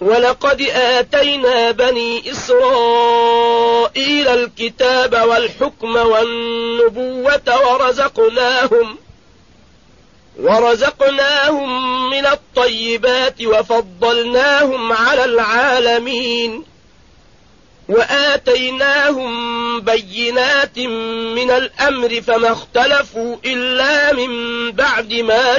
ولقد آتينا بني إسرائيل الكتاب والحكم والنبوة ورزقناهم ورزقناهم من الطيبات وفضلناهم على العالمين وآتيناهم بينات من الأمر فما اختلفوا إلا من بعد ما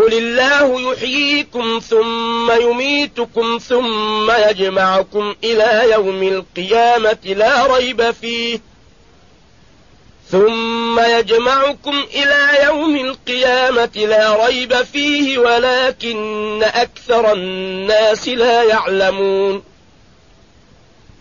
قل الله يحييكم ثم يميتكم ثم يجمعكم إلى يوم القيامة لا ريب فيه. ثم يجمعكم إلى يوم القيامة لا ريب فيه ولكن أكثر الناس لا يعلمون.